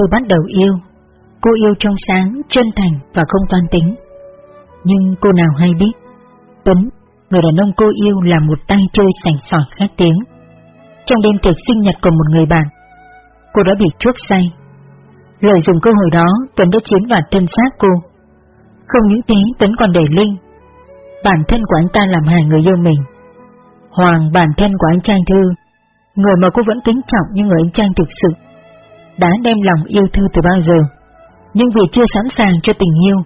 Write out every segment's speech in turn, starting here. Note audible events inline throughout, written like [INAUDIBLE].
tôi bắt đầu yêu. Cô yêu trong sáng, chân thành và không toan tính. Nhưng cô nào hay biết, Tuấn, người đàn ông cô yêu là một tay chơi sành sỏi khét tiếng. Trong đêm tiệc sinh nhật của một người bạn, cô đã bị chuốc say. Lợi dụng cơ hội đó, Tuấn đã chiếm đoạt thân xác cô. Không những thế, Tuấn còn để Linh. Bản thân của anh ta làm hại người yêu mình. Hoàng, bản thân của anh trai Thư, người mà cô vẫn kính trọng như người anh trai thực sự, đã đem lòng yêu Thư từ bao giờ. Nhưng vì chưa sẵn sàng cho tình yêu,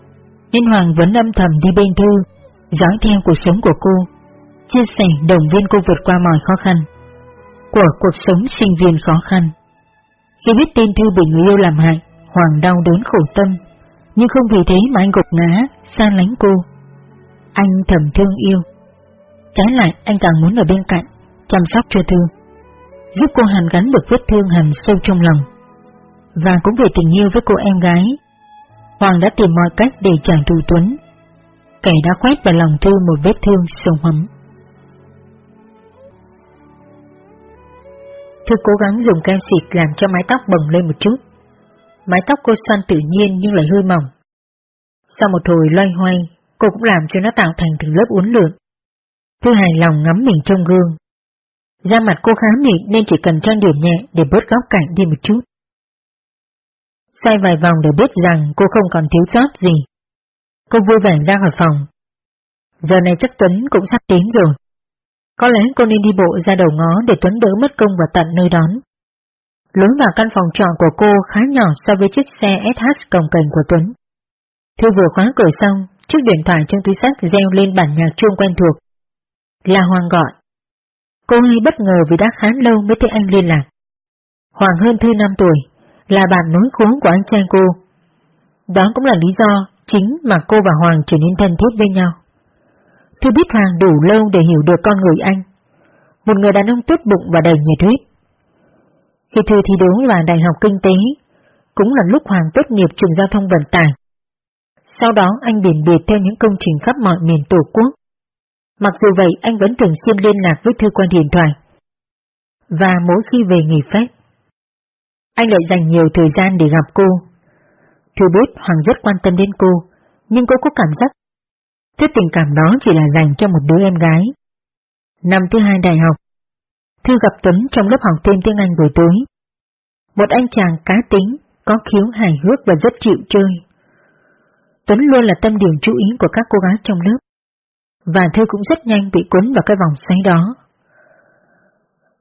nên Hoàng vẫn âm thầm đi bên Thư, dõi theo cuộc sống của cô, chia sẻ đồng viên cô vượt qua mọi khó khăn của cuộc sống sinh viên khó khăn. Khi biết tin Thư bị người yêu làm hại, Hoàng đau đớn khổ tâm, nhưng không vì thế mà anh gục ngã, xa lánh cô. Anh thầm thương yêu. Trái lại, anh càng muốn ở bên cạnh, chăm sóc cho Thư, giúp cô hàn gắn được vết thương hằn sâu trong lòng. Và cũng vì tình yêu với cô em gái, Hoàng đã tìm mọi cách để trả thù Tuấn. Kẻ đã khoét vào lòng Thư một vết thương sâu hấm. Thư cố gắng dùng kem xịt làm cho mái tóc bồng lên một chút. Mái tóc cô xoăn tự nhiên nhưng lại hơi mỏng. Sau một hồi loay hoay, cô cũng làm cho nó tạo thành từng lớp uốn lượn. Thư hài lòng ngắm mình trong gương. Da mặt cô khá mịn nên chỉ cần trang điểm nhẹ để bớt góc cạnh đi một chút. Xoay vài vòng để biết rằng cô không còn thiếu sót gì. Cô vui vẻ ra khỏi phòng. Giờ này chắc Tuấn cũng sắp đến rồi. Có lẽ cô nên đi bộ ra đầu ngó để Tuấn đỡ mất công và tận nơi đón. Lối vào căn phòng trọ của cô khá nhỏ so với chiếc xe SH cồng cành của Tuấn. Thư vừa khóa cửa xong, chiếc điện thoại trong túi sách reo lên bản nhạc chuông quen thuộc. Là Hoàng gọi. Cô hơi bất ngờ vì đã khá lâu mới thấy anh liên lạc. Hoàng hơn Thư 5 tuổi, là bạn nối khốn của anh trai cô. Đó cũng là lý do chính mà cô và Hoàng trở nên thân thiết với nhau. Thư biết Hoàng đủ lâu để hiểu được con người anh. Một người đàn ông tốt bụng và đầy nhiệt huyết. Khi Thư thi đấu vào Đại học Kinh tế, cũng là lúc Hoàng tốt nghiệp trường giao thông vận tải. Sau đó anh biển biệt theo những công trình khắp mọi miền Tổ quốc. Mặc dù vậy anh vẫn thường xuyên liên lạc với Thư qua điện thoại. Và mỗi khi về nghỉ phép, anh lại dành nhiều thời gian để gặp cô. Thư biết Hoàng rất quan tâm đến cô, nhưng cô có cảm giác Thứ tình cảm đó chỉ là dành cho một đứa em gái. Năm thứ hai đại học, Thư gặp Tuấn trong lớp học thêm tiếng Anh buổi tối. Một anh chàng cá tính, có khiếu hài hước và rất chịu chơi. Tuấn luôn là tâm điểm chú ý của các cô gái trong lớp, và Thư cũng rất nhanh bị cuốn vào cái vòng xoáy đó.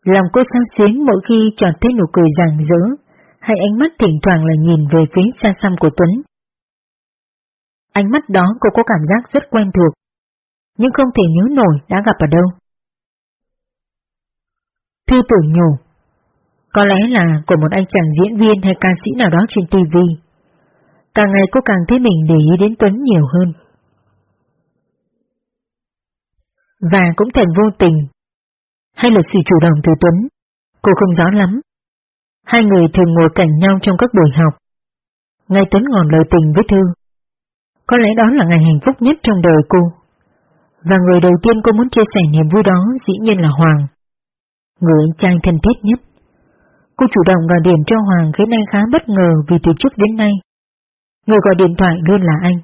Lòng cô sao xuyến mỗi khi chợt thấy nụ cười rạng rỡ, hay ánh mắt thỉnh thoảng là nhìn về phía xa xăm của Tuấn. Ánh mắt đó cô có cảm giác rất quen thuộc, nhưng không thể nhớ nổi đã gặp ở đâu. Thư tưởng nhủ, có lẽ là của một anh chàng diễn viên hay ca sĩ nào đó trên TV. Càng ngày cô càng thấy mình để ý đến Tuấn nhiều hơn. Và cũng thành vô tình, hay là sự chủ động từ Tuấn, cô không rõ lắm. Hai người thường ngồi cạnh nhau trong các buổi học. Ngay Tuấn ngòn lời tình với Thư, có lẽ đó là ngày hạnh phúc nhất trong đời cô. Và người đầu tiên cô muốn chia sẻ niềm vui đó dĩ nhiên là Hoàng. Người anh trai thân thiết nhất. Cô chủ động gọi điện cho Hoàng khiến anh khá bất ngờ vì từ trước đến nay. Người gọi điện thoại luôn là anh.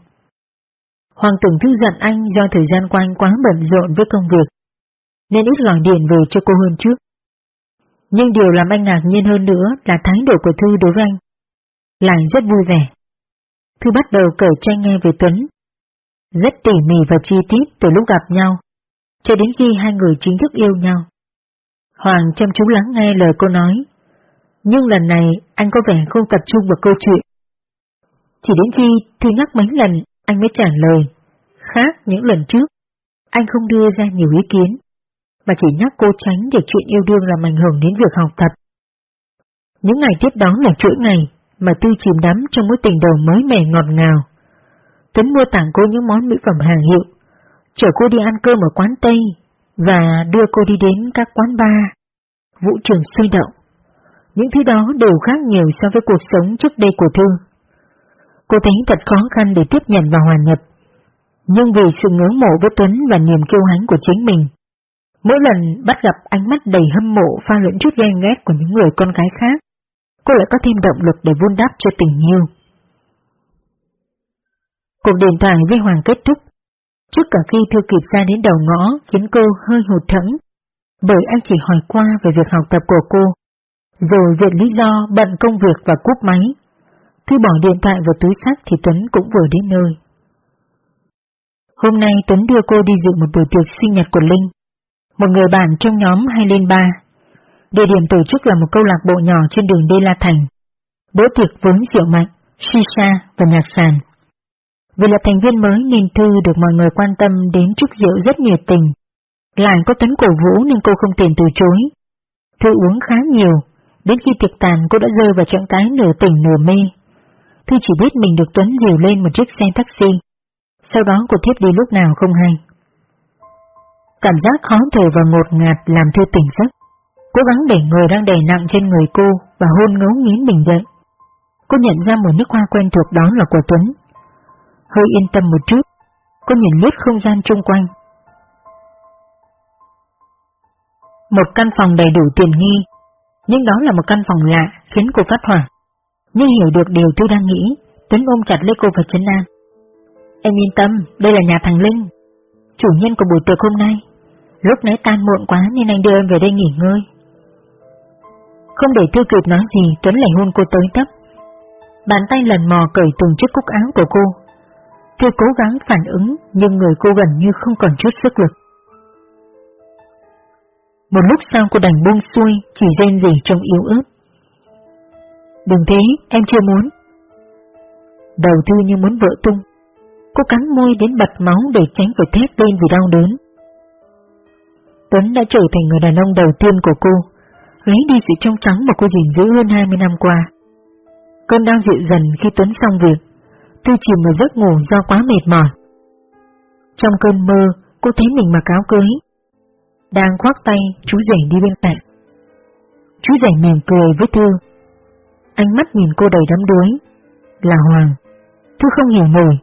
Hoàng tưởng thư giận anh do thời gian qua anh quá bận rộn với công việc, nên ít gọi điện về cho cô hơn trước. Nhưng điều làm anh ngạc nhiên hơn nữa là thái độ của Thư đối với anh. Lại rất vui vẻ. Thư bắt đầu kể cho anh nghe về Tuấn. Rất tỉ mỉ và chi tiết từ lúc gặp nhau, cho đến khi hai người chính thức yêu nhau. Hoàng chăm chú lắng nghe lời cô nói, nhưng lần này anh có vẻ không tập trung vào câu chuyện. Chỉ đến khi Thư nhắc mấy lần, anh mới trả lời, khác những lần trước, anh không đưa ra nhiều ý kiến, mà chỉ nhắc cô tránh để chuyện yêu đương làm ảnh hưởng đến việc học tập. Những ngày tiếp đó là chuỗi ngày mà Tư chìm đắm trong mối tình đầu mới mẻ ngọt ngào. Tuấn mua tặng cô những món mỹ phẩm hàng hiệu, chở cô đi ăn cơm ở quán Tây và đưa cô đi đến các quán bar, vũ trường sôi động. Những thứ đó đều khác nhiều so với cuộc sống trước đây của Thư. Cô thấy thật khó khăn để tiếp nhận và hòa nhập. Nhưng vì sự ngưỡng mộ với Tuấn và niềm kiêu hãnh của chính mình, mỗi lần bắt gặp ánh mắt đầy hâm mộ pha lẫn chút ghen ghét của những người con gái khác, cô lại có thêm động lực để vun đắp cho tình yêu. Cuộc điện thoại với Hoàng kết thúc, trước cả khi Thư kịp ra đến đầu ngõ khiến cô hơi hụt thẫn, bởi anh chỉ hỏi qua về việc học tập của cô, rồi viện lý do bận công việc và cúp máy. Thư bỏ điện thoại vào túi sách thì Tuấn cũng vừa đến nơi. Hôm nay Tuấn đưa cô đi dự một buổi tiệc sinh nhật của Linh, một người bạn trong nhóm hay lên ba. Địa điểm tổ chức là một câu lạc bộ nhỏ trên đường Đê La Thành. Bữa tiệc vốn rượu mạnh, shisha và nhạc sàn. Vì là thành viên mới nên Thư được mọi người quan tâm đến chúc rượu rất nhiệt tình. Lại có tấn cổ vũ nên cô không tiền từ chối. Thư uống khá nhiều, đến khi tiệc tàn cô đã rơi vào trạng thái nửa tỉnh nửa mê. Thư chỉ biết mình được Tuấn dìu lên một chiếc xe taxi. Sau đó cô thiếp đi lúc nào không hay. Cảm giác khó thở và ngột ngạt làm Thư tỉnh giấc. Cố gắng để người đang đè nặng trên người cô và hôn ngấu nghiến mình dậy. Cô nhận ra mùi nước hoa quen thuộc đó là của Tuấn. Hơi yên tâm một chút, cô nhìn lướt không gian chung quanh. Một căn phòng đầy đủ tiền nghi, nhưng đó là một căn phòng lạ khiến cô phát hoảng. Nhưng hiểu được điều tôi đang nghĩ, Tuấn ôm chặt lấy cô và chấn an. Em yên tâm, đây là nhà thằng Linh, chủ nhân của buổi tiệc hôm nay. Lúc nãy tan muộn quá nên anh đưa em về đây nghỉ ngơi. Không để Thư kịp nói gì, Tuấn lại hôn cô tới tấp. Bàn tay lần mò cởi từng chiếc cúc áo của cô. Thư cố gắng phản ứng, nhưng người cô gần như không còn chút sức lực. Một lúc sau cô đành buông xuôi, chỉ rên rỉ trong yếu ớt. Đừng thế, em chưa muốn. Đầu Thư như muốn vỡ tung. Cô cắn môi đến bật máu để tránh phải thét lên vì đau đớn. Tuấn đã trở thành người đàn ông đầu tiên của cô, lấy đi sự trong trắng mà cô gìn giữ hơn 20 năm qua. Cơn đau dịu dần khi Tuấn xong việc, Tư chìm vào giấc ngủ do quá mệt mỏi. Trong cơn mơ, cô thấy mình mặc áo cưới. Đang khoác tay, chú rể đi bên cạnh. Chú rể mỉm cười với Thư. Ánh mắt nhìn cô đầy đắm đuối. Là Hoàng. Thư không hiểu nổi.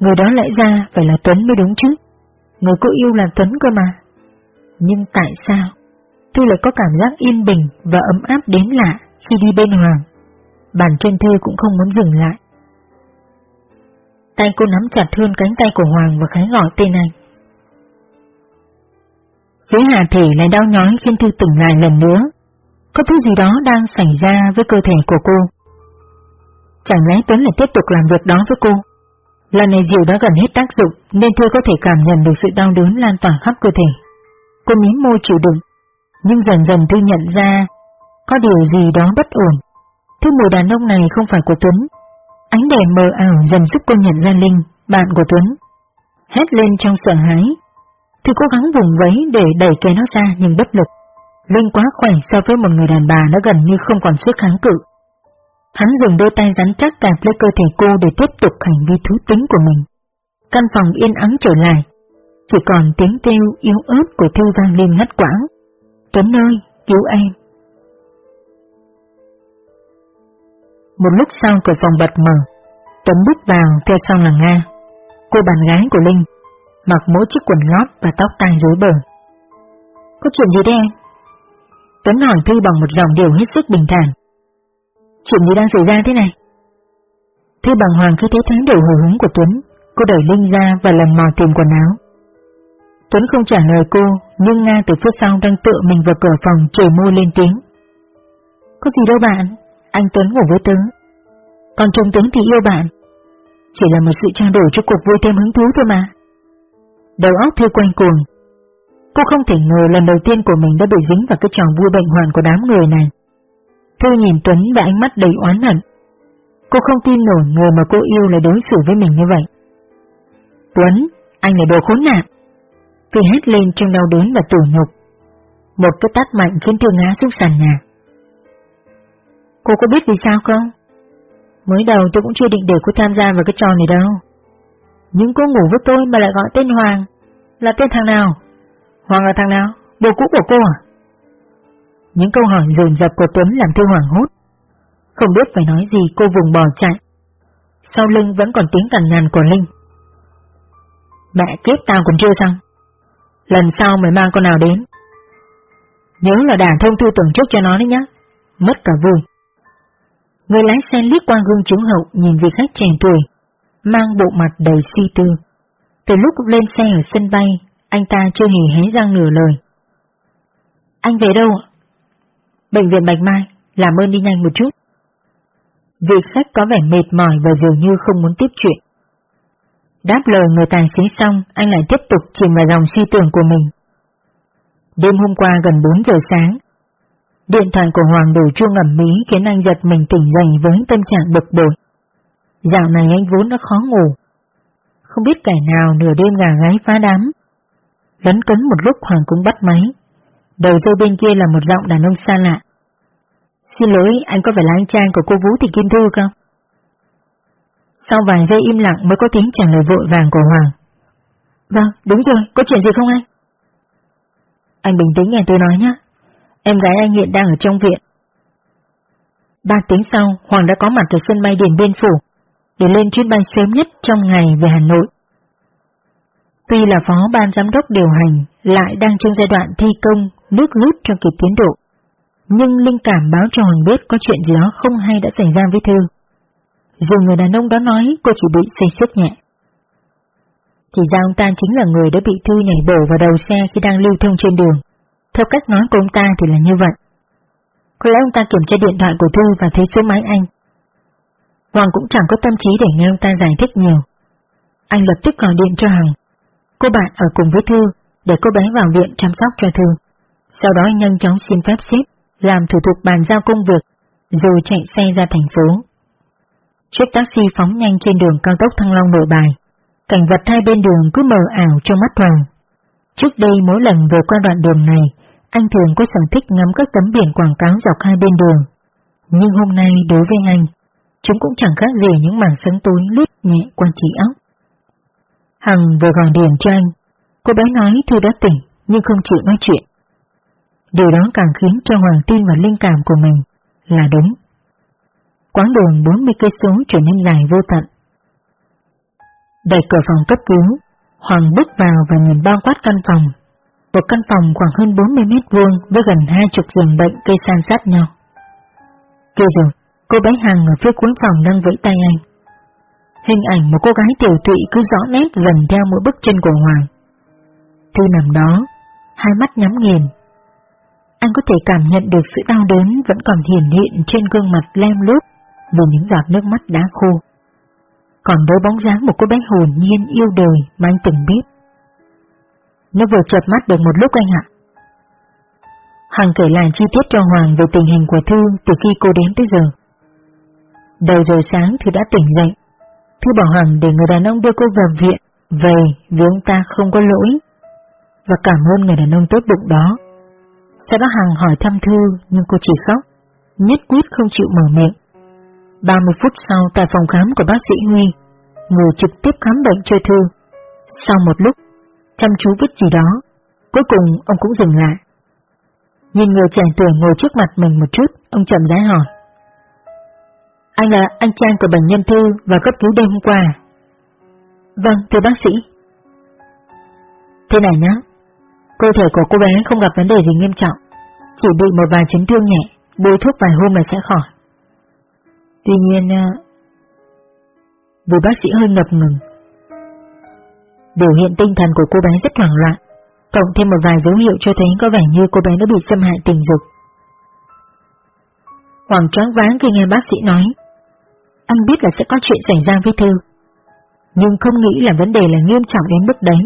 Người đó lẽ ra phải là Tuấn mới đúng chứ. Người cô yêu là Tuấn cơ mà. Nhưng tại sao? Tôi lại có cảm giác yên bình và ấm áp đến lạ khi đi bên Hoàng. Bàn chân Thư cũng không muốn dừng lại. Tay cô nắm chặt hơn cánh tay của Hoàng và khái gọi tên anh. Phía Hà Thể lại đau nhói khiến Thư tỉnh lại lần nữa. Có thứ gì đó đang xảy ra với cơ thể của cô. Chẳng lẽ Tuấn lại tiếp tục làm việc đó với cô? Lần này dịu đã gần hết tác dụng, nên Thư có thể cảm nhận được sự đau đớn lan tỏa khắp cơ thể. Cô mím môi chịu đựng, nhưng dần dần Thư nhận ra có điều gì đó bất ổn. Thứ mùi đàn ông này không phải của Tuấn. Ánh đèn mờ ảo dần giúp cô nhận ra Linh, bạn của Tuấn. Hét lên trong sợ hãi. Thư cố gắng vùng vẫy để đẩy kẻ nó ra nhưng bất lực. Linh quá khỏe so với một người đàn bà nó gần như không còn sức kháng cự. Hắn dùng đôi tay rắn chắc cạp lấy cơ thể cô để tiếp tục hành vi thú tính của mình. Căn phòng yên ắng trở lại, chỉ còn tiếng kêu yếu ớt của Thư vang lên ngắt quãng. Tuấn ơi, cứu em. Một lúc sau cửa phòng bật mở, Tuấn bước vào theo sau là Nga. Cô bạn gái của Linh, mặc mỗi chiếc quần lót và tóc tai rối bời. Có chuyện gì đây em? Tuấn hỏi Thư bằng một dòng điều hết sức bình thản. Chuyện gì đang xảy ra thế này? Thư bằng hoàng khi thấy thắng đều hờ hứng của Tuấn, cô đẩy Linh ra và lần mò tìm quần áo. Tuấn không trả lời cô, nhưng Nga từ phía sau đang tựa mình vào cửa phòng trời môi lên tiếng. Có gì đâu bạn, anh Tuấn ngủ với tớ. Còn chồng Tướng thì yêu bạn. Chỉ là một sự trao đổi cho cuộc vui thêm hứng thú thôi mà. Đầu óc thư quanh cuồng. Cô không thể ngờ lần đầu tiên của mình đã bị dính vào cái trò vui bệnh hoạn của đám người này. Thư nhìn Tuấn và ánh mắt đầy oán hận. Cô không tin nổi người mà cô yêu lại đối xử với mình như vậy. Tuấn, anh là đồ khốn nạn vì hét lên trong đau đớn và tủi nhục. Một cái tát mạnh khiến Thư ngã xuống sàn nhà. Cô có biết vì sao không? Mới đầu tôi cũng chưa định để cô tham gia vào cái trò này đâu. Nhưng cô ngủ với tôi mà lại gọi tên Hoàng. Là tên thằng nào? Hoàng là thằng nào? Bồ cũ của cô à? Những câu hỏi dồn dập của Tuấn làm Thư hoảng hốt. Không biết phải nói gì, cô vùng bò chạy. Sau lưng vẫn còn tiếng cằn nhằn của Linh. Mẹ kiếp tao còn chưa xong. Lần sau mày mang con nào đến. Nhớ là đàn thông thư tưởng trước cho nó đấy nhá. Mất cả vui. Người lái xe liếc qua gương chiếu hậu nhìn vị khách trẻ tuổi, mang bộ mặt đầy suy tư. Từ lúc lên xe ở sân bay, anh ta chưa hề hé răng nửa lời. Anh về đâu ạ? Bệnh viện Bạch Mai, làm ơn đi nhanh một chút. Vị khách có vẻ mệt mỏi và dường như không muốn tiếp chuyện. Đáp lời người tài xế xong, anh lại tiếp tục chìm vào dòng suy tưởng của mình. Đêm hôm qua gần 4 giờ sáng, điện thoại của Hoàng đổ chuông ẩm mỹ khiến anh giật mình tỉnh dậy với tâm trạng bực bội. Dạo này anh vốn đã khó ngủ. Không biết kẻ nào nửa đêm gà gáy phá đám. Lấn cấn một lúc Hoàng cũng bắt máy. Đầu dây bên kia là một giọng đàn ông xa lạ. Xin lỗi, anh có phải là anh trai của cô Vũ Thị Kim Thư không? Sau vài giây im lặng mới có tiếng trả lời vội vàng của Hoàng. Vâng, đúng rồi, có chuyện gì không anh? Anh bình tĩnh nghe tôi nói nhé. Em gái anh hiện đang ở trong viện. Ba tiếng sau, Hoàng đã có mặt ở sân bay Điện Biên Phủ, để lên chuyến bay sớm nhất trong ngày về Hà Nội. Tuy là phó ban giám đốc điều hành, lại đang trong giai đoạn thi công, nước rút cho kịp tiến độ. Nhưng linh cảm báo cho Hoàng biết có chuyện gì đó không hay đã xảy ra với Thư. Dù người đàn ông đó nói cô chỉ bị xây sức nhẹ. Chỉ ra ông ta chính là người đã bị Thư nhảy bổ vào đầu xe khi đang lưu thông trên đường. Theo cách nói của ông ta thì là như vậy. Có lẽ ông ta kiểm tra điện thoại của Thư và thấy số máy anh. Hoàng cũng chẳng có tâm trí để nghe ông ta giải thích nhiều. Anh lập tức gọi điện cho Hằng. Cô bạn ở cùng với Thư để cô bé vào viện chăm sóc cho Thư. Sau đó anh nhanh chóng xin phép ship, làm thủ tục bàn giao công việc, rồi chạy xe ra thành phố. Chiếc taxi phóng nhanh trên đường cao tốc Thăng Long nội bài. Cảnh vật hai bên đường cứ mờ ảo trong mắt Hoàng. Trước đây mỗi lần về qua đoạn đường này, anh thường có sở thích ngắm các tấm biển quảng cáo dọc hai bên đường. Nhưng hôm nay đối với anh, chúng cũng chẳng khác gì những mảng sấn tối lướt nhẹ qua trí óc. Hằng vừa gọi điện cho anh, cô bé nói Thư đã tỉnh nhưng không chịu nói chuyện. Điều đó càng khiến cho Hoàng tin vào linh cảm của mình là đúng. Quãng đường 40 cây số trở nên dài vô tận. Đẩy cửa phòng cấp cứu, Hoàng bước vào và nhìn bao quát căn phòng. Một căn phòng khoảng hơn 40 mét vuông với gần hai chục giường bệnh cây san sát nhau. Kia rồi, cô bé Hằng ở phía cuối phòng đang vẫy tay anh. Hình ảnh một cô gái tiểu tụy cứ rõ nét dần theo mỗi bước chân của Hoàng. Thư nằm đó, hai mắt nhắm nghiền. Anh có thể cảm nhận được sự đau đớn vẫn còn hiển hiện trên gương mặt lem lút và những giọt nước mắt đã khô. Còn đôi bóng dáng một cô bé hồn nhiên yêu đời mà anh từng biết. Nó vừa chợt mắt được một lúc anh ạ. Hằng kể lại chi tiết cho Hoàng về tình hình của Thư từ khi cô đến tới giờ. Đầu giờ sáng Thư đã tỉnh dậy. Thư bảo Hằng để người đàn ông đưa cô vào viện, về vì ông ta không có lỗi. Và cảm ơn người đàn ông tốt bụng đó. Sau đó Hằng hỏi thăm Thư nhưng cô chỉ khóc, nhất quyết không chịu mở miệng. 30 phút sau tại phòng khám của bác sĩ Huy, người trực tiếp khám bệnh cho Thư. Sau một lúc, chăm chú viết gì đó, cuối cùng ông cũng dừng lại. Nhìn người trẻ tuổi ngồi trước mặt mình một chút, ông chậm rãi hỏi. Anh là anh trai của bệnh nhân Thư và cấp cứu đêm hôm qua à? Vâng, thưa bác sĩ. Thế này nhá, cơ thể của cô bé không gặp vấn đề gì nghiêm trọng, chỉ bị một vài chấn thương nhẹ, bôi thuốc vài hôm là sẽ khỏi. Tuy nhiên, à, vì bác sĩ hơi ngập ngừng. Biểu hiện tinh thần của cô bé rất hoảng loạn, cộng thêm một vài dấu hiệu cho thấy có vẻ như cô bé đã bị xâm hại tình dục. Hoàng choáng váng khi nghe bác sĩ nói, anh biết là sẽ có chuyện xảy ra với Thư, nhưng không nghĩ là vấn đề là nghiêm trọng đến mức đấy.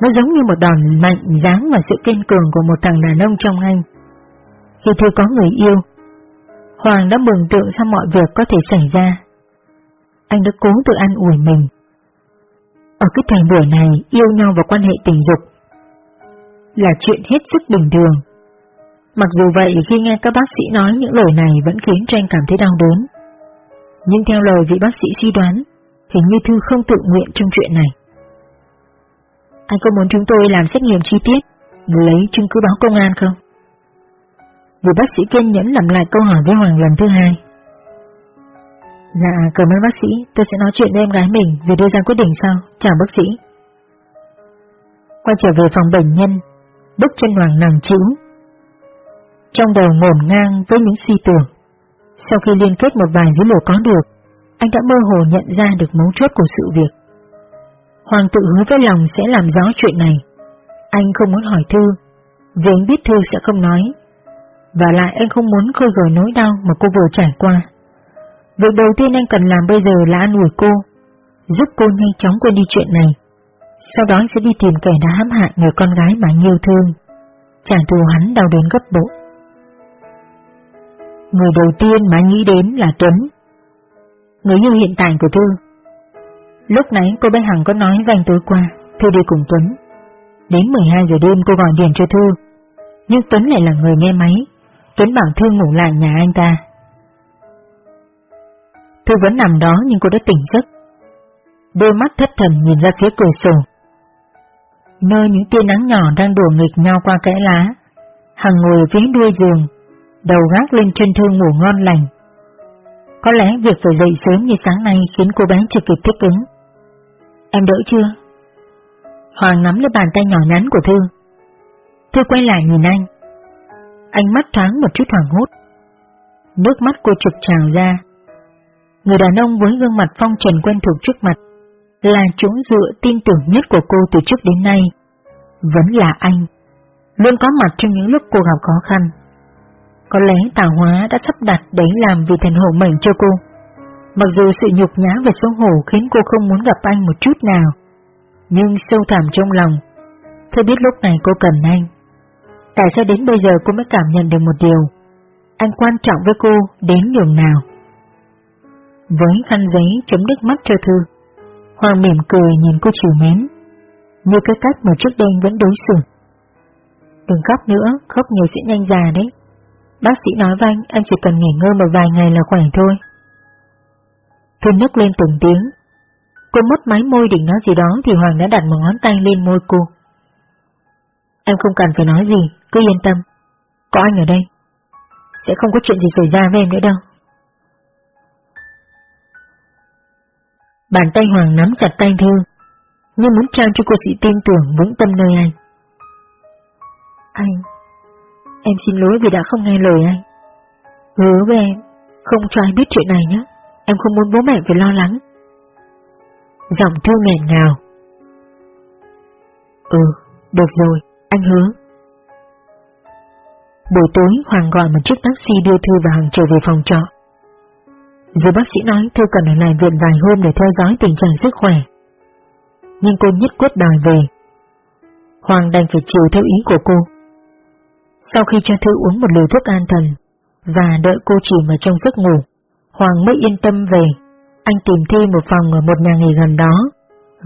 Nó giống như một đòn mạnh dáng và sự kiên cường của một thằng đàn ông trong anh. Khi Thư có người yêu, Hoàng đã mừng tượng ra mọi việc có thể xảy ra. Anh đã cố tự an ủi mình. Ở cái thời buổi này, yêu nhau và quan hệ tình dục là chuyện hết sức bình thường. Mặc dù vậy, khi nghe các bác sĩ nói những lời này vẫn khiến cho anh cảm thấy đau đớn. Nhưng theo lời vị bác sĩ suy đoán, hình như Thư không tự nguyện trong chuyện này. Anh có muốn chúng tôi làm xét nghiệm chi tiết, lấy chứng cứ báo công an không? Vì bác sĩ kiên nhẫn làm lại câu hỏi với Hoàng lần thứ hai. Dạ, cảm ơn bác sĩ, tôi sẽ nói chuyện với em gái mình rồi đưa ra quyết định sau. Chào bác sĩ. Quay trở về phòng bệnh nhân, bước chân Hoàng nàng chữ. Trong đầu ngổn ngang với những suy tưởng. Sau khi liên kết một vài dữ liệu có được, anh đã mơ hồ nhận ra được mấu chốt của sự việc. Hoàng tự hứa với lòng sẽ làm rõ chuyện này. Anh không muốn hỏi Thư, vì anh biết Thư sẽ không nói. Và lại anh không muốn khơi gợi nỗi đau mà cô vừa trải qua. Việc đầu tiên anh cần làm bây giờ là an ủi cô, giúp cô nhanh chóng quên đi chuyện này. Sau đó anh sẽ đi tìm kẻ đã hãm hại người con gái mà anh yêu thương. Trả thù hắn đau đến gấp bội. Người đầu tiên mà anh nghĩ đến là Tuấn. Người yêu hiện tại của Thư. Lúc nãy cô bé Hằng có nói với anh tối qua, Thư đi cùng Tuấn. Đến 12 giờ đêm cô gọi điện cho Thư, nhưng Tuấn lại là người nghe máy. Tuấn bảo Thư ngủ lại nhà anh ta. Thư vẫn nằm đó nhưng cô đã tỉnh giấc. Đôi mắt thất thần nhìn ra phía cửa sổ. Nơi những tia nắng nhỏ đang đùa nghịch nhau qua kẽ lá. Hằng ngồi phía đuôi giường, đầu gác lên chân thư ngủ ngon lành. Có lẽ việc phải dậy sớm như sáng nay khiến cô bé chưa kịp thích ứng. Em đỡ chưa? Hoàng nắm lấy bàn tay nhỏ nhắn của Thư. Thư quay lại nhìn anh. Anh mắt thoáng một chút hoảng hốt. Nước mắt cô trực trào ra. Người đàn ông với gương mặt phong trần quen thuộc trước mặt, là chỗ dựa tin tưởng nhất của cô từ trước đến nay. Vẫn là anh. Luôn có mặt trong những lúc cô gặp khó khăn. Có lẽ tào hóa đã sắp đặt để làm vì thần hộ mệnh cho cô. Mặc dù sự nhục nhã và xấu hổ khiến cô không muốn gặp anh một chút nào, nhưng sâu thẳm trong lòng, tôi biết lúc này cô cần anh. Tại sao đến bây giờ cô mới cảm nhận được một điều, anh quan trọng với cô đến nhường nào? Với khăn giấy chấm nước mắt cho Thư, Hoàng mỉm cười nhìn cô chiều mến, như cái cách mà trước đây vẫn đối xử. Đừng khóc nữa, khóc nhiều sẽ nhanh già đấy. Bác sĩ nói với anh, anh chỉ cần nghỉ ngơi một vài ngày là khỏe thôi. Thư nức lên từng tiếng. Cô mất máy môi định nói gì đó thì Hoàng đã đặt một ngón tay lên môi cô. Em không cần phải nói gì, cứ yên tâm. Có anh ở đây. Sẽ không có chuyện gì xảy ra với em nữa đâu. Bàn tay Hoàng nắm chặt tay Thư, như muốn trao cho cô sự tin tưởng vững tâm nơi anh. Anh, em xin lỗi vì đã không nghe lời anh. Hứa với em, không cho ai biết chuyện này nhé, em không muốn bố mẹ phải lo lắng. Giọng Thư nghẹn ngào. Ừ, được rồi, anh hứa. Buổi tối Hoàng gọi một chiếc taxi đưa Thư và Hằng trở về phòng trọ. Dù bác sĩ nói Thư cần ở lại viện vài hôm để theo dõi tình trạng sức khỏe. Nhưng cô nhất quyết đòi về. Hoàng đành phải chịu theo ý của cô. Sau khi cho Thư uống một liều thuốc an thần và đợi cô chìm ở trong giấc ngủ, Hoàng mới yên tâm về. Anh tìm Thư một phòng ở một nhà nghỉ gần đó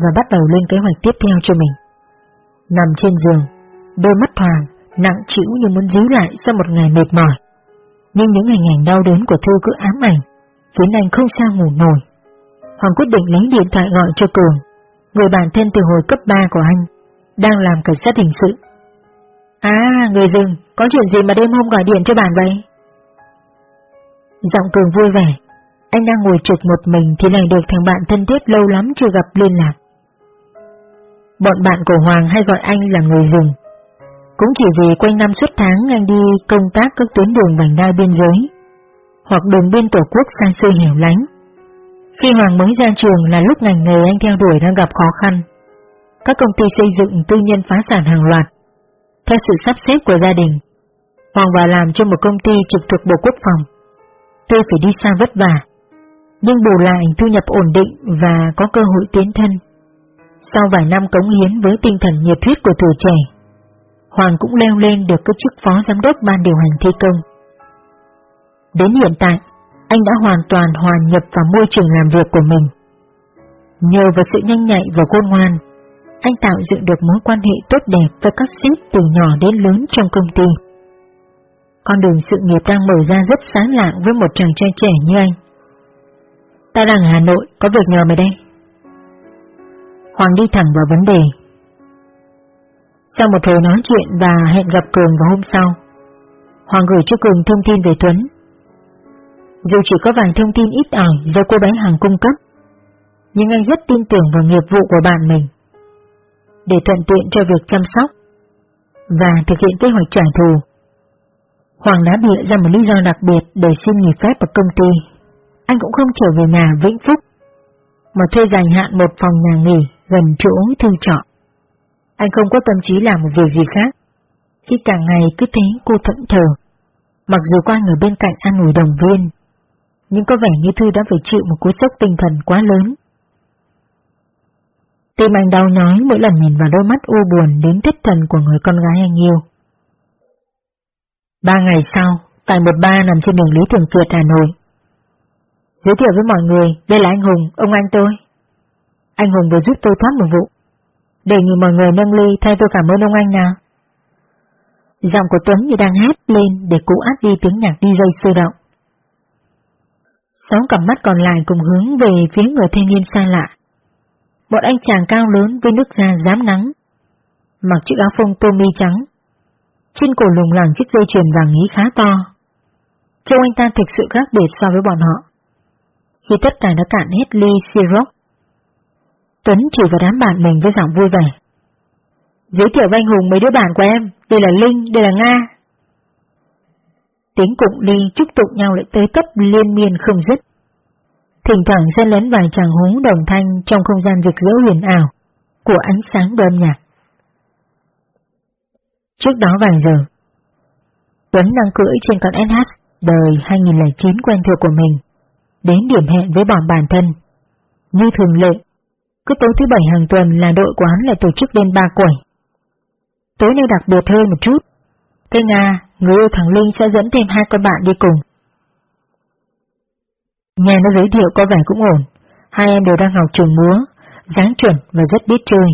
và bắt đầu lên kế hoạch tiếp theo cho mình. Nằm trên giường, đôi mắt Hoàng nặng chịu như muốn díu lại sau một ngày mệt mỏi. Nhưng những hình ảnh đau đớn của Thư cứ ám ảnh khiến anh không sao ngủ nổi. Hoàng quyết định lấy điện thoại gọi cho Cường, người bạn thân từ hồi cấp 3 của anh, đang làm cảnh sát hình sự. À, người rừng, có chuyện gì mà đêm hôm gọi điện cho bạn vậy? Giọng Cường vui vẻ, anh đang ngồi trực một mình thì lại được thằng bạn thân thiết lâu lắm chưa gặp liên lạc. Bọn bạn của Hoàng hay gọi anh là người rừng. Cũng chỉ vì quanh năm suốt tháng anh đi công tác các tuyến đường vành đai biên giới, hoặc đường biên tổ quốc xa xôi hẻo lánh. Khi Hoàng mới ra trường là lúc ngành nghề anh theo đuổi đang gặp khó khăn. Các công ty xây dựng tư nhân phá sản hàng loạt. Theo sự sắp xếp của gia đình, Hoàng vào làm cho một công ty trực thuộc Bộ Quốc phòng. Tôi phải đi xa vất vả, nhưng bù lại thu nhập ổn định và có cơ hội tiến thân. Sau vài năm cống hiến với tinh thần nhiệt huyết của tuổi trẻ, Hoàng cũng leo lên được cái chức phó giám đốc ban điều hành thi công. Đến hiện tại, anh đã hoàn toàn hòa nhập vào môi trường làm việc của mình. Nhờ vào sự nhanh nhạy và khôn ngoan, anh tạo dựng được mối quan hệ tốt đẹp với các sếp từ nhỏ đến lớn trong công ty. Con đường sự nghiệp đang mở ra rất sáng lạng với một chàng trai trẻ như anh. Ta đang ở Hà Nội, có việc nhờ mày đây. Hoàng đi thẳng vào vấn đề. Sau một hồi nói chuyện và hẹn gặp Cường vào hôm sau, Hoàng gửi cho Cường thông tin về Tuấn dù chỉ có vài thông tin ít ỏi do cô bé hàng cung cấp, nhưng anh rất tin tưởng vào nghiệp vụ của bạn mình. Để thuận tiện cho việc chăm sóc và thực hiện kế hoạch trả thù, Hoàng đã bịa ra một lý do đặc biệt để xin nghỉ phép ở công ty. Anh cũng không trở về nhà Vĩnh Phúc, mà thuê dài hạn một phòng nhà nghỉ gần chỗ thư trọ. Anh không có tâm trí làm một việc gì khác, khi cả ngày cứ thế cô thẫn thờ. Mặc dù có anh ở bên cạnh an ủi đồng viên, nhưng có vẻ như Thư đã phải chịu một cú sốc tinh thần quá lớn. Tim anh đau nhói mỗi lần nhìn vào đôi mắt u buồn đến thất thần của người con gái anh yêu. Ba ngày sau, tại một ba nằm trên đường Lý Thường Kiệt Hà Nội. Giới thiệu với mọi người, đây là anh Hùng, ông anh tôi. Anh Hùng vừa giúp tôi thoát một vụ. Đề nghị mọi người nâng ly thay tôi cảm ơn ông anh nào. Giọng của Tuấn như đang hét lên để cố át đi tiếng nhạc đi dây sôi động. Sáu cặp mắt còn lại cùng hướng về phía người thanh niên xa lạ. Một anh chàng cao lớn với nước da dám nắng, mặc chiếc áo phông tô mi trắng, trên cổ lùng lẳng chiếc dây chuyền vàng ý khá to. Trông anh ta thực sự khác biệt so với bọn họ. Khi tất cả đã cạn hết ly Siroc, Tuấn chỉ vào đám bạn mình với giọng vui vẻ. Giới thiệu với anh Hùng mấy đứa bạn của em, đây là Linh, đây là Nga. Tiếng cụng ly chúc tụng nhau lại tới tấp liên miên không dứt. Thỉnh thoảng xen lẫn vài chàng húng đồng thanh trong không gian rực rỡ huyền ảo của ánh sáng đơm nhạc. Trước đó vài giờ, Tuấn đang cưỡi trên con SH đời 2009 quen thuộc của mình, đến điểm hẹn với bọn bản thân. Như thường lệ, cứ tối thứ bảy hàng tuần là đội quán lại tổ chức đêm ba quẩy. Tối nay đặc biệt hơn một chút. Cây Nga, người yêu thằng Linh sẽ dẫn thêm hai con bạn đi cùng. Nghe nó giới thiệu có vẻ cũng ổn, hai em đều đang học trường múa, dáng chuẩn và rất biết chơi.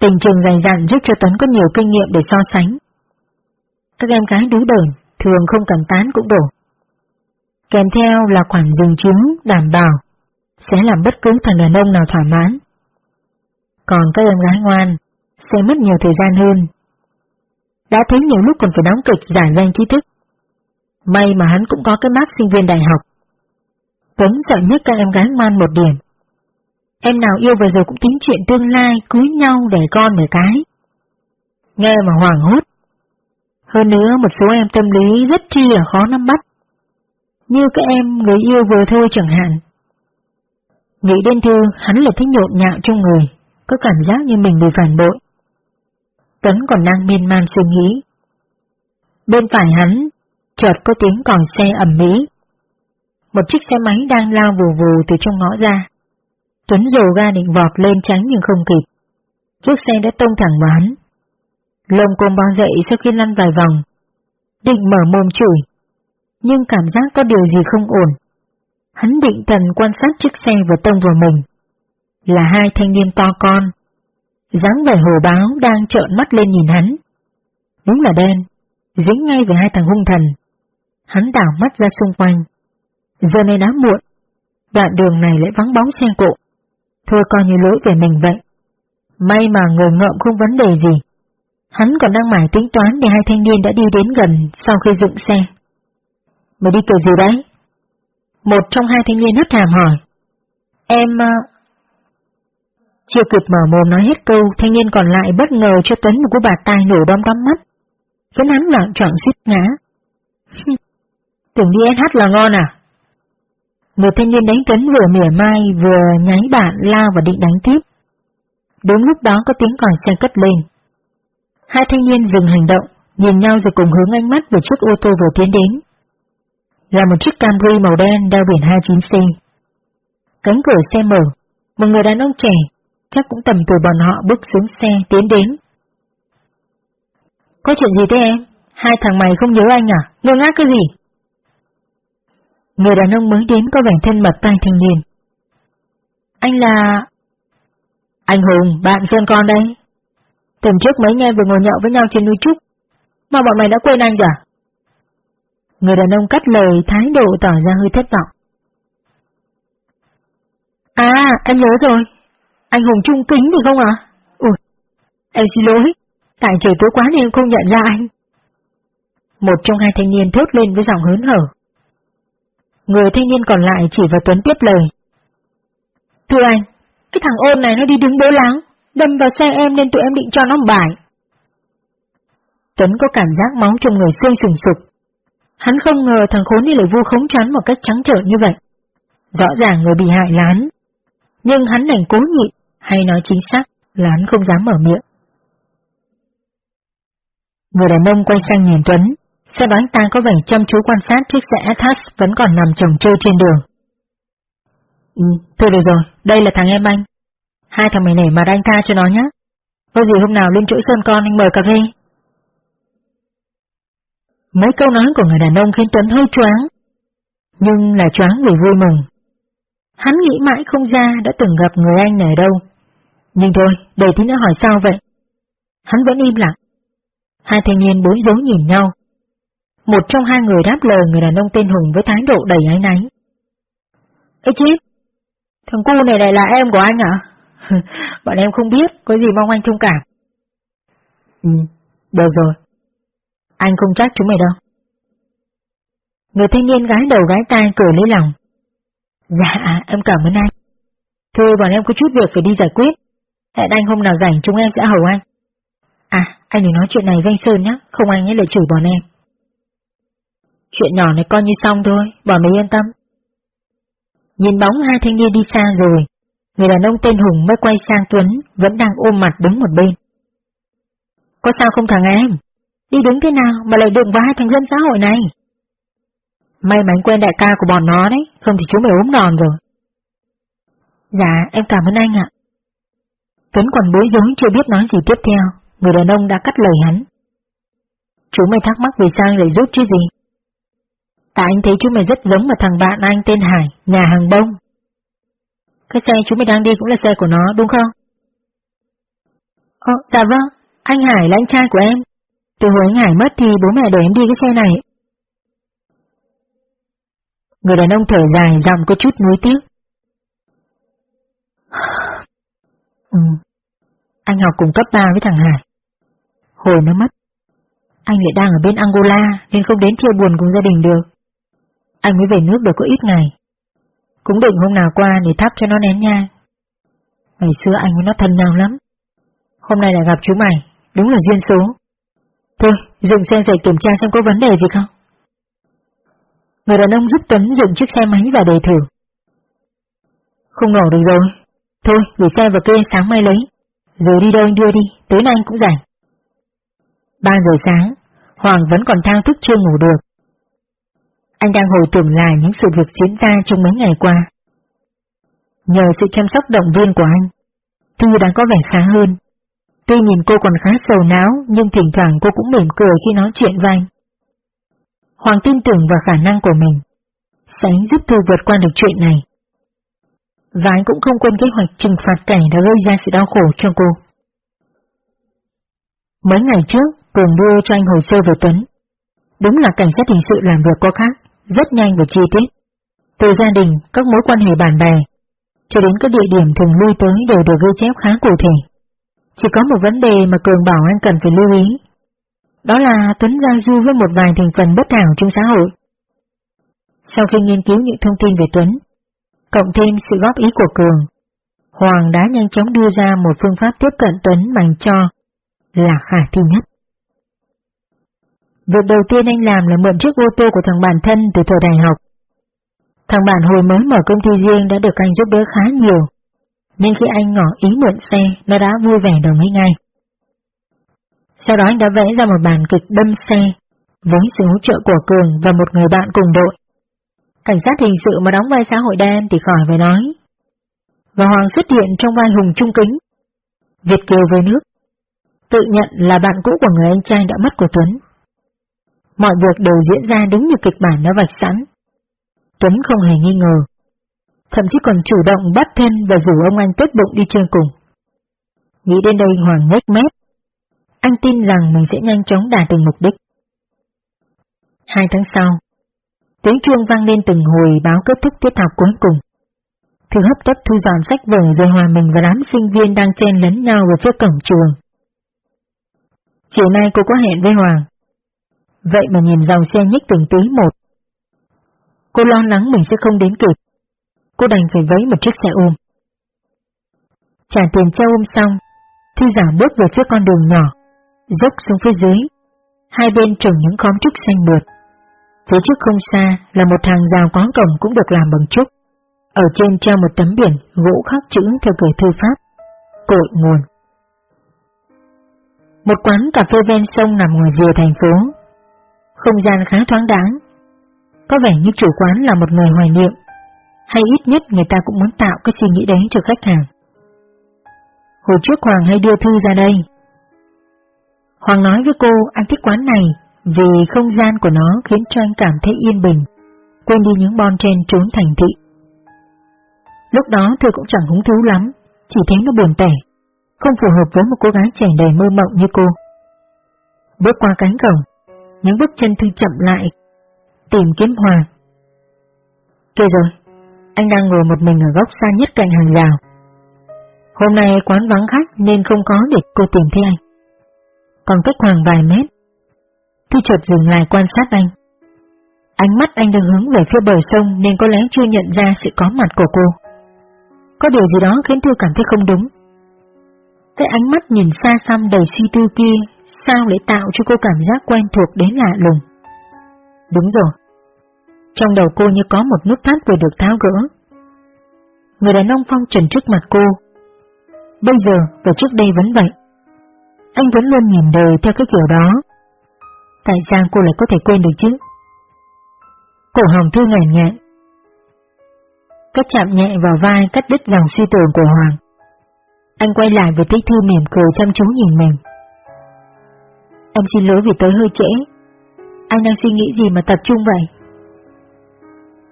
Tình trường dày dặn giúp cho Tuấn có nhiều kinh nghiệm để so sánh. Các em gái đứa đờn, thường không cần tán cũng đủ. Kèm theo là khoản dùng chứng đảm bảo sẽ làm bất cứ thằng đàn ông nào thỏa mãn. Còn các em gái ngoan sẽ mất nhiều thời gian hơn. Đã thấy nhiều lúc còn phải đóng kịch giả danh trí thức. May mà hắn cũng có cái mác sinh viên đại học. Tuấn sợ nhất các em gái ngoan một điểm. Em nào yêu vừa rồi cũng tính chuyện tương lai, cưới nhau để con để cái. Nghe mà hoàng hốt. Hơn nữa một số em tâm lý rất chi là khó nắm bắt. Như các em người yêu vừa thôi chẳng hạn. Nghĩ đến thư, hắn lại thích nhộn nhạo trong người, có cảm giác như mình bị phản bội. Tuấn còn đang miên man suy nghĩ. Bên phải hắn, chợt có tiếng còi xe ẩm mỹ. Một chiếc xe máy đang lao vù vù từ trong ngõ ra. Tuấn dồ ga định vọt lên tránh nhưng không kịp. Chiếc xe đã tông thẳng vào hắn. Lông côn bao dậy sau khi lăn vài vòng. Định mở mồm chửi. Nhưng cảm giác có điều gì không ổn. Hắn định thần quan sát chiếc xe vừa tông vào mình. Là hai thanh niên to con. dáng vẻ hồ báo đang trợn mắt lên nhìn hắn. Đúng là đen, dính ngay về hai thằng hung thần. Hắn đảo mắt ra xung quanh. Giờ này đã muộn, đoạn đường này lại vắng bóng xe cộ. Thôi coi như lỗi về mình vậy. May mà người ngợm không vấn đề gì. Hắn còn đang mải tính toán để hai thanh niên đã đi đến gần sau khi dựng xe. Mày đi kiểu gì đấy? Một trong hai thanh niên hất hàm hỏi. Em... Ờ, Chưa kịp mở mồm nói hết câu, thanh niên còn lại bất ngờ cho Tuấn một cú bà tai nổ đom đóm mắt. Khiến hắn loạn trọn suýt ngã. Tưởng đi SH là ngon à? Người thanh niên đánh Tuấn vừa mỉa mai vừa nháy bạn lao và định đánh tiếp. Đúng lúc đó có tiếng còi xe cất lên. Hai thanh niên dừng hành động, nhìn nhau rồi cùng hướng ánh mắt về chiếc ô tô vừa tiến đến. Là một chiếc Camry màu đen đeo biển 29C. Cánh cửa xe mở, một người đàn ông trẻ, chắc cũng tầm tuổi bọn họ bước xuống xe tiến đến. Có chuyện gì thế em? Hai thằng mày không nhớ anh à? Ngơ ngác cái gì? Người đàn ông mới đến có vẻ thân mật tay thanh niên. Anh là... Anh Hùng, bạn Sơn con đây. Tuần trước mấy nghe vừa ngồi nhậu với nhau trên núi Trúc, mà bọn mày đã quên anh rồi à? Người đàn ông cắt lời thái độ tỏ ra hơi thất vọng. À, em nhớ rồi. Anh Hùng trung kính được không ạ? À? Ủa, em xin lỗi, tại trời tối quá nên không nhận ra anh. Một trong hai thanh niên thốt lên với giọng hớn hở. Người thanh niên còn lại chỉ vào Tuấn tiếp lời. Thưa anh, cái thằng ôn này nó đi đứng bố láng, đâm vào xe em nên tụi em định cho nó bài. Tuấn có cảm giác máu trong người sôi sùng sục. Hắn không ngờ thằng khốn này lại vu khống chắn một cách trắng trợn như vậy. Rõ ràng người bị hại là hắn. Nhưng hắn đành cố nhịn, hay nói chính xác là hắn không dám mở miệng. Người đàn ông quay sang nhìn Tuấn, sau đó anh ta có vẻ chăm chú quan sát chiếc xe Athas vẫn còn nằm chồng chơi trên đường. Ừ, thôi được rồi, đây là thằng em anh. Hai thằng mày nể mà anh tha cho nó nhé. Có gì hôm nào lên chỗ Sơn con anh mời cà phê. Mấy câu nói của người đàn ông khiến Tuấn hơi choáng, nhưng là choáng vì vui mừng. Hắn nghĩ mãi không ra đã từng gặp người anh này đâu. Nhưng thôi, để tí nữa hỏi sao vậy? Hắn vẫn im lặng. Hai thanh niên bốn dấu nhìn nhau. Một trong hai người đáp lời người đàn ông tên Hùng với thái độ đầy áy náy. Ê chết, thằng cu này lại là em của anh ạ? À? [LAUGHS] Bọn em không biết, có gì mong anh thông cảm. Ừ, được rồi. Anh không trách chúng mày đâu. Người thanh niên gái đầu gái tai cười lấy lòng. Dạ, em cảm ơn anh. Thôi bọn em có chút việc phải đi giải quyết. Hẹn anh hôm nào rảnh chúng em sẽ hầu anh. À, anh đừng nói chuyện này với anh Sơn nhé, không anh ấy lại chửi bọn em. Chuyện nhỏ này coi như xong thôi, bọn mày yên tâm. Nhìn bóng hai thanh niên đi xa rồi, người đàn ông tên Hùng mới quay sang Tuấn, vẫn đang ôm mặt đứng một bên. Có sao không thằng em? Đi đứng thế nào mà lại đụng vào hai thằng dân xã hội này? May anh quen đại ca của bọn nó đấy, không thì chúng mày ốm đòn rồi. Dạ, em cảm ơn anh ạ. Tuấn còn bối rối chưa biết nói gì tiếp theo, người đàn ông đã cắt lời hắn. Chú mày thắc mắc vì sao anh lại giúp chứ gì? Tại anh thấy chú mày rất giống một thằng bạn anh tên Hải, nhà hàng bông. Cái xe chú mày đang đi cũng là xe của nó, đúng không? Ồ, dạ vâng, anh Hải là anh trai của em. Từ hồi anh Hải mất thì bố mẹ để em đi cái xe này. Người đàn ông thở dài giọng có chút nuối tiếc. ừ, anh học cùng cấp 3 với thằng Hải. Hồi nó mất, anh lại đang ở bên Angola nên không đến chia buồn cùng gia đình được. Anh mới về nước được có ít ngày. Cũng định hôm nào qua để thắp cho nó nén nhang. Ngày xưa anh với nó thân nhau lắm. Hôm nay lại gặp chú mày, đúng là duyên số. Thôi, dừng xe dậy kiểm tra xem có vấn đề gì không. Người đàn ông giúp Tuấn dừng chiếc xe máy và đề thử. Không nổ được rồi. Thôi, gửi xe vào kia sáng mai lấy. Rồi đi đâu anh đưa đi, tối nay anh cũng rảnh. Ba giờ sáng, Hoàng vẫn còn thao thức chưa ngủ được. Anh đang hồi tưởng lại những sự việc diễn ra trong mấy ngày qua. Nhờ sự chăm sóc động viên của anh, Thư đã có vẻ khá hơn. Tuy nhìn cô còn khá sầu não, nhưng thỉnh thoảng cô cũng mỉm cười khi nói chuyện với anh. Hoàng tin tưởng vào khả năng của mình, sẽ giúp Thư vượt qua được chuyện này. Và anh cũng không quên kế hoạch trừng phạt kẻ đã gây ra sự đau khổ cho cô. Mấy ngày trước, Cường đưa cho anh hồ sơ về Tuấn. Đúng là cảnh sát hình sự làm việc có khác, rất nhanh và chi tiết. Từ gia đình, các mối quan hệ bạn bè, cho đến các địa điểm thường lui tới đều được ghi chép khá cụ thể. Chỉ có một vấn đề mà Cường bảo anh cần phải lưu ý. Đó là Tuấn giao du với một vài thành phần bất hảo trong xã hội. Sau khi nghiên cứu những thông tin về Tuấn, cộng thêm sự góp ý của Cường, Hoàng đã nhanh chóng đưa ra một phương pháp tiếp cận Tuấn bằng cho là khả thi nhất. Việc đầu tiên anh làm là mượn chiếc ô tô của thằng bạn thân từ thời đại học. Thằng bạn hồi mới mở công ty riêng đã được anh giúp đỡ khá nhiều, nên khi anh ngỏ ý mượn xe, nó đã vui vẻ đồng ý ngay. Sau đó anh đã vẽ ra một bản kịch đâm xe, với sự hỗ trợ của Cường và một người bạn cùng đội. Cảnh sát hình sự mà đóng vai xã hội đen thì khỏi phải nói. Và Hoàng xuất hiện trong vai hùng trung kính. Việt Kiều về nước. Tự nhận là bạn cũ của người anh trai đã mất của Tuấn. Mọi việc đều diễn ra đúng như kịch bản đã vạch sẵn. Tuấn không hề nghi ngờ. Thậm chí còn chủ động bắt thân và rủ ông anh tốt bụng đi chơi cùng. Nghĩ đến đây Hoàng nhếch mép. Anh tin rằng mình sẽ nhanh chóng đạt được mục đích. Hai tháng sau, tiếng chuông vang lên từng hồi báo kết thúc tiết học cuối cùng. Thư hấp tấp thu dọn sách vở rồi hòa mình và đám sinh viên đang chen lấn nhau về phía cổng trường. Chiều nay cô có hẹn với Hoàng. Vậy mà nhìn dòng xe nhích từng tí một. Cô lo lắng mình sẽ không đến kịp. Cô đành phải vấy một chiếc xe ôm. Trả tiền xe ôm xong, Thư giả bước về phía con đường nhỏ, dốc xuống phía dưới, Hai bên trồng những khóm trúc xanh mượt. Phía trước không xa là một hàng rào quán cổng cũng được làm bằng trúc. Ở trên treo một tấm biển gỗ khắc chữ theo kiểu thư pháp. Cội nguồn. Một quán cà phê ven sông nằm ngoài rìa thành phố. Không gian khá thoáng đáng. Có vẻ như chủ quán là một người hoài niệm, hay ít nhất người ta cũng muốn tạo cái suy nghĩ đấy cho khách hàng. Hồi trước Hoàng hay đưa thư ra đây. Hoàng nói với cô anh thích quán này vì không gian của nó khiến cho anh cảm thấy yên bình, quên đi những bon chen trốn thành thị. Lúc đó thư cũng chẳng hứng thú lắm, chỉ thấy nó buồn tẻ, không phù hợp với một cô gái trẻ đầy mơ mộng như cô. Bước qua cánh cổng, những bước chân thư chậm lại, tìm kiếm Hoàng. Kìa rồi, anh đang ngồi một mình ở góc xa nhất cạnh hàng rào. Hôm nay quán vắng khách nên không có để cô tìm thấy anh. Còn cách Hoàng vài mét, Thư chợt dừng lại quan sát anh. Ánh mắt anh đang hướng về phía bờ sông nên có lẽ chưa nhận ra sự có mặt của cô. Có điều gì đó khiến Thư cảm thấy không đúng. Cái ánh mắt nhìn xa xăm đầy suy tư kia, sao lại tạo cho cô cảm giác quen thuộc đến lạ lùng? Đúng rồi. Trong đầu cô như có một nút thắt vừa được tháo gỡ. Người đàn ông phong trần trước mặt cô. Bây giờ và trước đây vẫn vậy. Anh vẫn luôn nhìn đời theo cái kiểu đó. Tại sao cô lại có thể quên được chứ? Cổ hồng thư ngàn nhẹ. Cách chạm nhẹ vào vai, cắt đứt dòng suy tưởng của Hoàng. Anh quay lại với Tích Thư mỉm cười chăm chú nhìn mình. Em xin lỗi vì tới hơi trễ. Anh đang suy nghĩ gì mà tập trung vậy?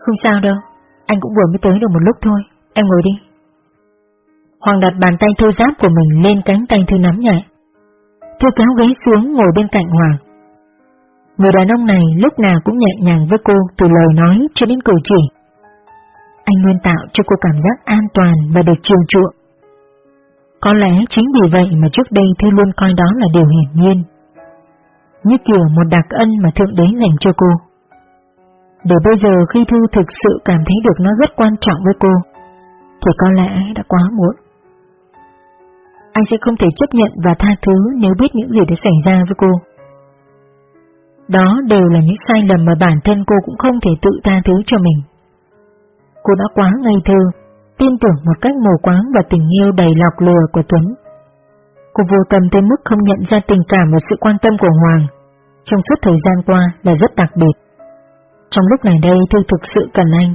Không sao đâu, anh cũng vừa mới tới được một lúc thôi, em ngồi đi. Hoàng đặt bàn tay thô giáp của mình lên cánh tay Thư nắm nhẹ. Thư kéo ghế xuống ngồi bên cạnh Hoàng. Người đàn ông này lúc nào cũng nhẹ nhàng với cô từ lời nói cho đến cử chỉ. Anh luôn tạo cho cô cảm giác an toàn và được chiều chuộng. Có lẽ chính vì vậy mà trước đây Thư luôn coi đó là điều hiển nhiên. Như kiểu một đặc ân mà Thượng Đế dành cho cô. Để bây giờ khi Thư thực sự cảm thấy được nó rất quan trọng với cô, thì có lẽ đã quá muộn. Anh sẽ không thể chấp nhận và tha thứ nếu biết những gì đã xảy ra với cô. Đó đều là những sai lầm mà bản thân cô cũng không thể tự tha thứ cho mình. Cô đã quá ngây thơ, tin tưởng một cách mù quáng và tình yêu đầy lọc lừa của Tuấn. Cô vô tâm tới mức không nhận ra tình cảm và sự quan tâm của Hoàng trong suốt thời gian qua là rất đặc biệt. Trong lúc này đây Thư thực sự cần anh.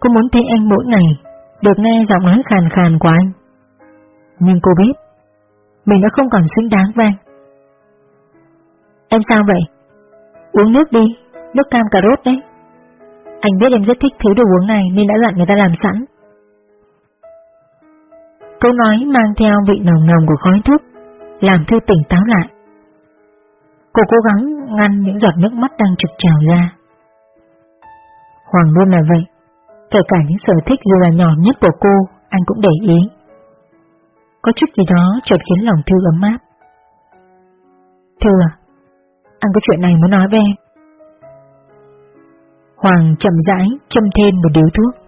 Cô muốn thấy anh mỗi ngày, được nghe giọng nói khàn khàn của anh. Nhưng cô biết, mình đã không còn xứng đáng với anh. Em sao vậy? Uống nước đi, nước cam cà rốt đấy. Anh biết em rất thích thứ đồ uống này nên đã dặn người ta làm sẵn. Câu nói mang theo vị nồng nồng của khói thuốc, làm Thư tỉnh táo lại. Cô cố gắng ngăn những giọt nước mắt đang trực trào ra. Hoàng luôn là vậy, kể cả những sở thích dù là nhỏ nhất của cô, anh cũng để ý. Có chút gì đó chợt khiến lòng Thư ấm áp. Thư à, anh có chuyện này muốn nói với em. Hoàng chậm rãi châm thêm một điếu thuốc.